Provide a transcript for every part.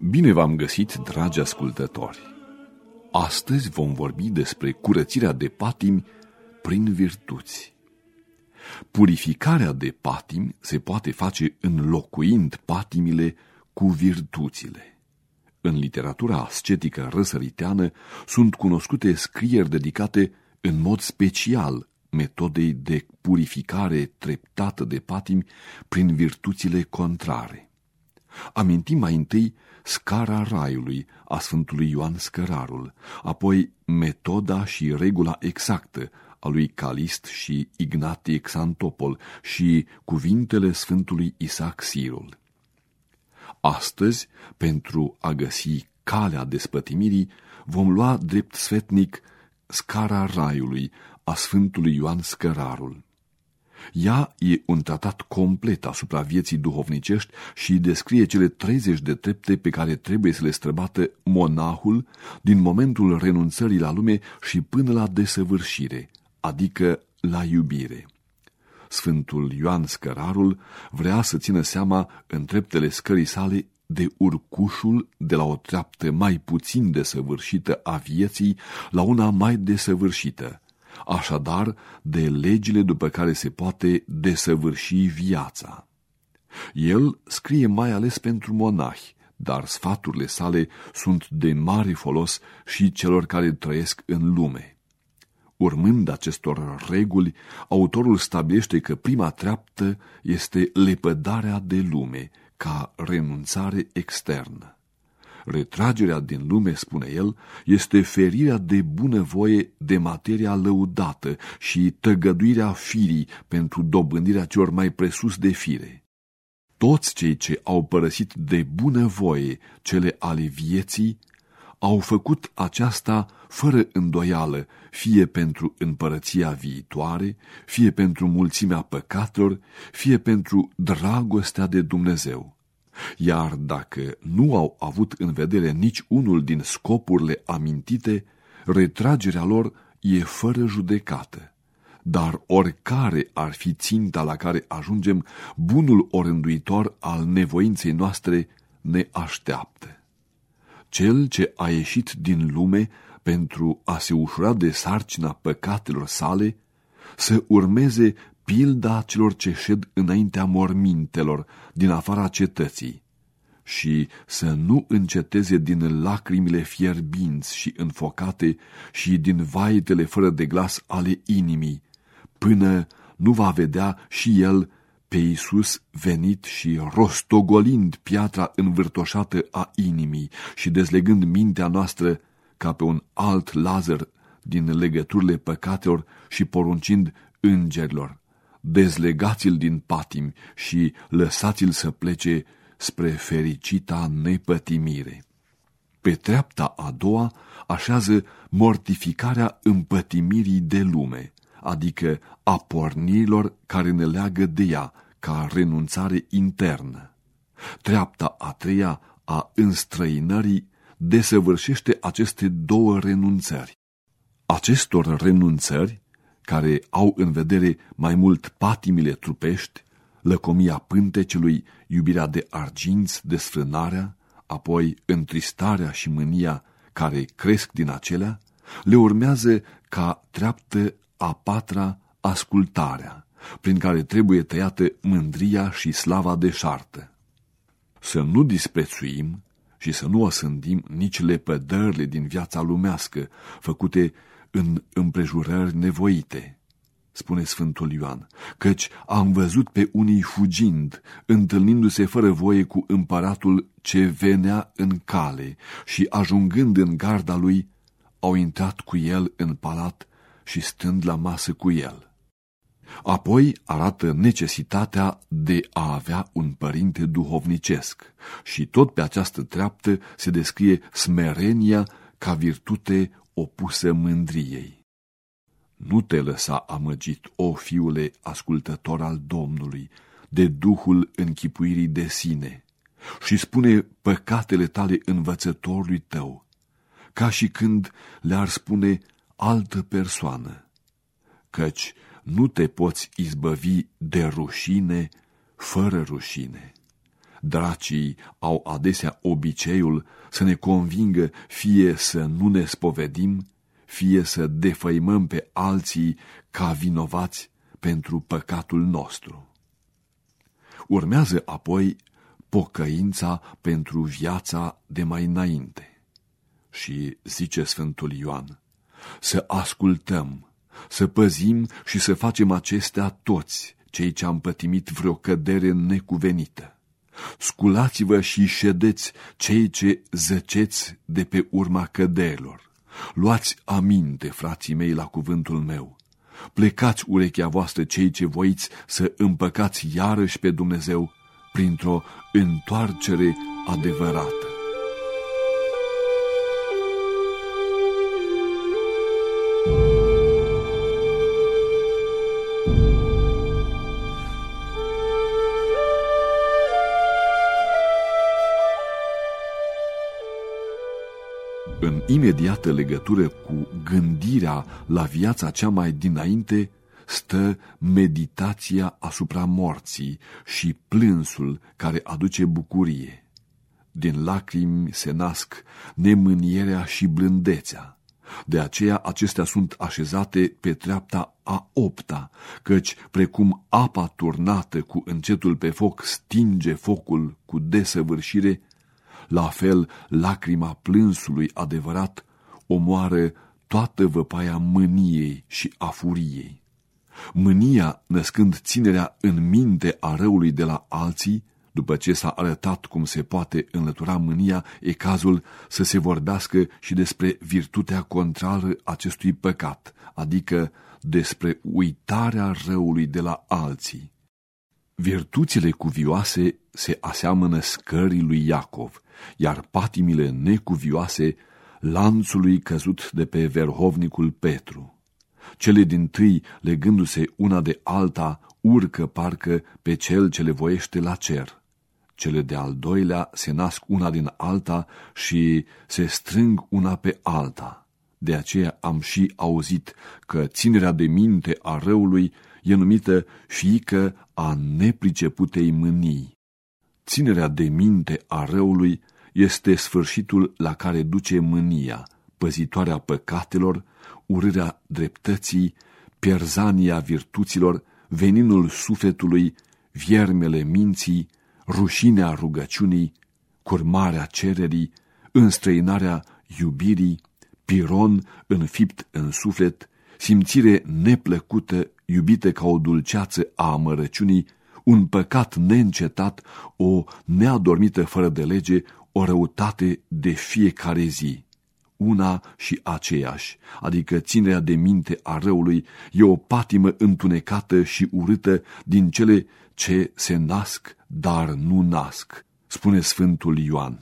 Bine v-am găsit, dragi ascultători! Astăzi vom vorbi despre curățirea de patimi prin virtuți. Purificarea de patimi se poate face înlocuind patimile cu virtuțile. În literatura ascetică răsăriteană sunt cunoscute scrieri dedicate în mod special metodei de purificare treptată de patimi prin virtuțile contrare. Amintim mai întâi scara raiului a Sfântului Ioan Scărarul, apoi metoda și regula exactă a lui Calist și Ignatie Xantopol și cuvintele Sfântului Isaac Sirul. Astăzi, pentru a găsi calea despătimirii, vom lua drept sfetnic scara raiului a Sfântului Ioan Scărarul. Ea e un tratat complet asupra vieții duhovnicești și descrie cele 30 de trepte pe care trebuie să le străbată monahul din momentul renunțării la lume și până la desăvârșire, adică la iubire. Sfântul Ioan Scărarul vrea să țină seama în treptele scării sale de urcușul de la o treaptă mai puțin desăvârșită a vieții la una mai desăvârșită, așadar de legile după care se poate desăvârși viața. El scrie mai ales pentru monahi, dar sfaturile sale sunt de mare folos și celor care trăiesc în lume. Urmând acestor reguli, autorul stabilește că prima treaptă este lepădarea de lume, ca renunțare externă. Retragerea din lume, spune el, este ferirea de bunăvoie de materia lăudată și tăgăduirea firii pentru dobândirea celor mai presus de fire. Toți cei ce au părăsit de bunăvoie cele ale vieții, au făcut aceasta fără îndoială, fie pentru împărăția viitoare, fie pentru mulțimea păcatelor, fie pentru dragostea de Dumnezeu. Iar dacă nu au avut în vedere nici unul din scopurile amintite, retragerea lor e fără judecată. Dar oricare ar fi ținta la care ajungem, bunul orânduitor al nevoinței noastre ne așteaptă. Cel ce a ieșit din lume pentru a se ușura de sarcina păcatelor sale, să urmeze pilda celor ce șed înaintea mormintelor din afara cetății și să nu înceteze din lacrimile fierbinți și înfocate și din vaitele fără de glas ale inimii, până nu va vedea și el pe Iisus venit și rostogolind piatra învârtoșată a inimii și dezlegând mintea noastră ca pe un alt Lazar din legăturile păcatelor și poruncind îngerilor dezlegați-l din patim și lăsați-l să plece spre fericita nepătimire. Pe treapta a doua așează mortificarea împătimirii de lume, adică a pornirilor care ne leagă de ea ca renunțare internă. Treapta a treia a înstrăinării desăvârșește aceste două renunțări. Acestor renunțări care au în vedere mai mult patimile trupești, lăcomia pântecelui, iubirea de arginți, desfrânarea, apoi întristarea și mânia care cresc din acelea, le urmează ca treaptă a patra ascultarea, prin care trebuie tăiată mândria și slava deșartă. Să nu disprețuim și să nu osândim nici lepădările din viața lumească, făcute în împrejurări nevoite, spune Sfântul Ioan, căci am văzut pe unii fugind, întâlnindu-se fără voie cu împăratul ce venea în cale și ajungând în garda lui, au intrat cu el în palat și stând la masă cu el. Apoi arată necesitatea de a avea un părinte duhovnicesc și tot pe această treaptă se descrie smerenia ca virtute opusă mândriei. Nu te lăsa amăgit, o fiule ascultător al Domnului, de duhul închipuirii de sine și spune păcatele tale învățătorului tău, ca și când le-ar spune altă persoană, căci nu te poți izbăvi de rușine fără rușine. Dracii au adesea obiceiul să ne convingă fie să nu ne spovedim, fie să defăimăm pe alții ca vinovați pentru păcatul nostru. Urmează apoi pocăința pentru viața de mai înainte. Și zice Sfântul Ioan, să ascultăm, să păzim și să facem acestea toți, cei ce am pătimit vreo cădere necuvenită. Sculați-vă și ședeți cei ce zăceți de pe urma căderilor. Luați aminte, frații mei, la cuvântul meu. Plecați urechea voastră cei ce voiți să împăcați iarăși pe Dumnezeu printr-o întoarcere adevărată. Imediată legătură cu gândirea la viața cea mai dinainte, stă meditația asupra morții și plânsul care aduce bucurie. Din lacrimi se nasc nemânierea și blândețea. De aceea acestea sunt așezate pe treapta a opta, căci precum apa turnată cu încetul pe foc stinge focul cu desăvârșire, la fel lacrima plânsului adevărat omoară toată văpaia mâniei și a furiei. Mânia, născând ținerea în minte a răului de la alții, după ce s-a arătat cum se poate înlătura mânia, e cazul să se vorbească și despre virtutea contrară acestui păcat, adică despre uitarea răului de la alții. Virtuțile cuvioase se aseamănă scării lui Iacov, iar patimile necuvioase lanțului căzut de pe verhovnicul Petru. Cele din tâi, legându-se una de alta, urcă parcă pe cel ce le voiește la cer. Cele de al doilea se nasc una din alta și se strâng una pe alta. De aceea am și auzit că ținerea de minte a răului e numită fiică a nepriceputei mânii. Ținerea de minte a răului este sfârșitul la care duce mânia, păzitoarea păcatelor, urârea dreptății, pierzania virtuților, veninul sufletului, viermele minții, rușinea rugăciunii, curmarea cererii, înstrăinarea iubirii, piron înfipt în suflet, simțire neplăcută, iubită ca o dulceață a amărăciunii, un păcat neîncetat, o neadormită fără de lege, o răutate de fiecare zi una și aceeași, adică ținerea de minte a răului e o patimă întunecată și urâtă din cele ce se nasc, dar nu nasc, spune Sfântul Ioan.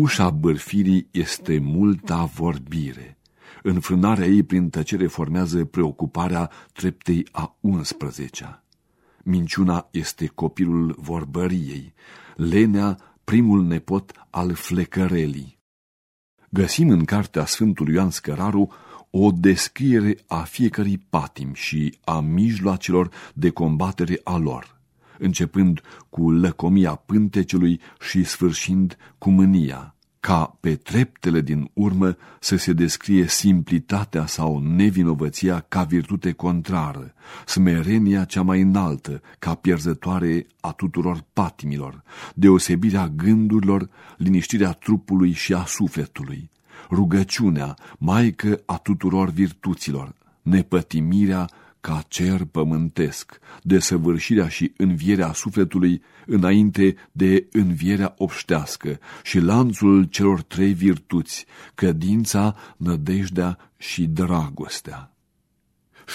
Ușa bărfirii este multa vorbire. Înfrânarea ei prin tăcere formează preocuparea treptei a 11-a. Minciuna este copilul vorbăriei, lenea primul nepot al flecărelii găsim în cartea Sfântului Ioan Scăraru o descriere a fiecărui patim și a mijloacelor de combatere a lor, începând cu lăcomia pântecelui și sfârșind cu mânia, ca pe treptele din urmă să se descrie simplitatea sau nevinovăția ca virtute contrară, smerenia cea mai înaltă ca pierzătoare a tuturor patimilor, deosebirea gândurilor, liniștirea trupului și a sufletului, rugăciunea, maică a tuturor virtuților, nepătimirea ca cer pământesc, desăvârșirea și învierea sufletului înainte de învierea obștească și lanțul celor trei virtuți, cădința, nădejdea și dragostea.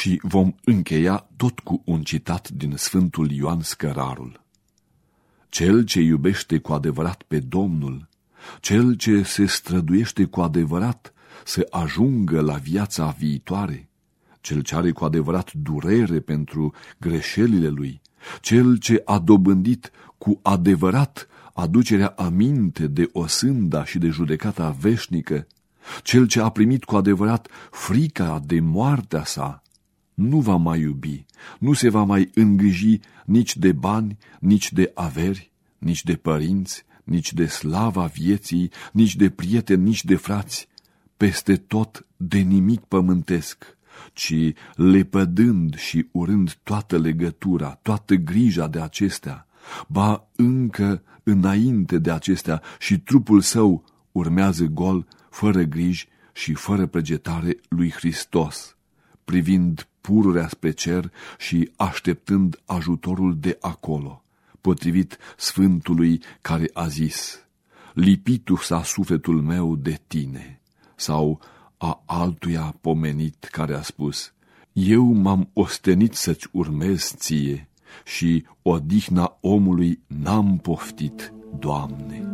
Și vom încheia tot cu un citat din Sfântul Ioan Scărarul. Cel ce iubește cu adevărat pe Domnul, cel ce se străduiește cu adevărat să ajungă la viața viitoare, cel ce are cu adevărat durere pentru greșelile lui, cel ce a dobândit cu adevărat aducerea aminte de osânda și de judecata veșnică, cel ce a primit cu adevărat frica de moartea sa, nu va mai iubi, nu se va mai îngriji nici de bani, nici de averi, nici de părinți, nici de slava vieții, nici de prieteni, nici de frați, peste tot de nimic pământesc, ci lepădând și urând toată legătura, toată grija de acestea, ba încă înainte de acestea și trupul său urmează gol, fără griji și fără pregetare lui Hristos, privind pururea spre cer și așteptând ajutorul de acolo, potrivit Sfântului care a zis, lipitu s-a sufletul meu de tine, sau a altuia pomenit care a spus, eu m-am ostenit să-ți urmez ție și odihna omului n-am poftit, Doamne.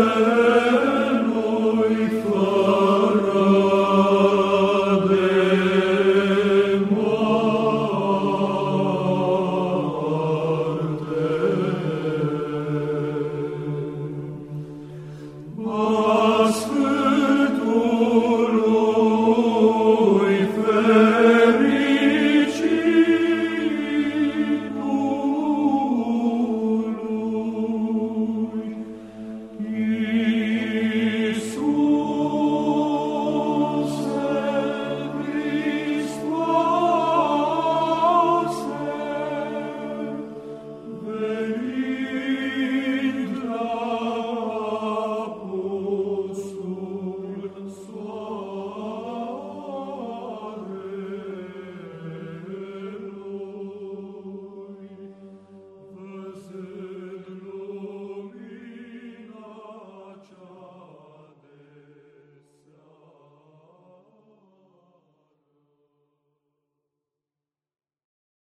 Amen.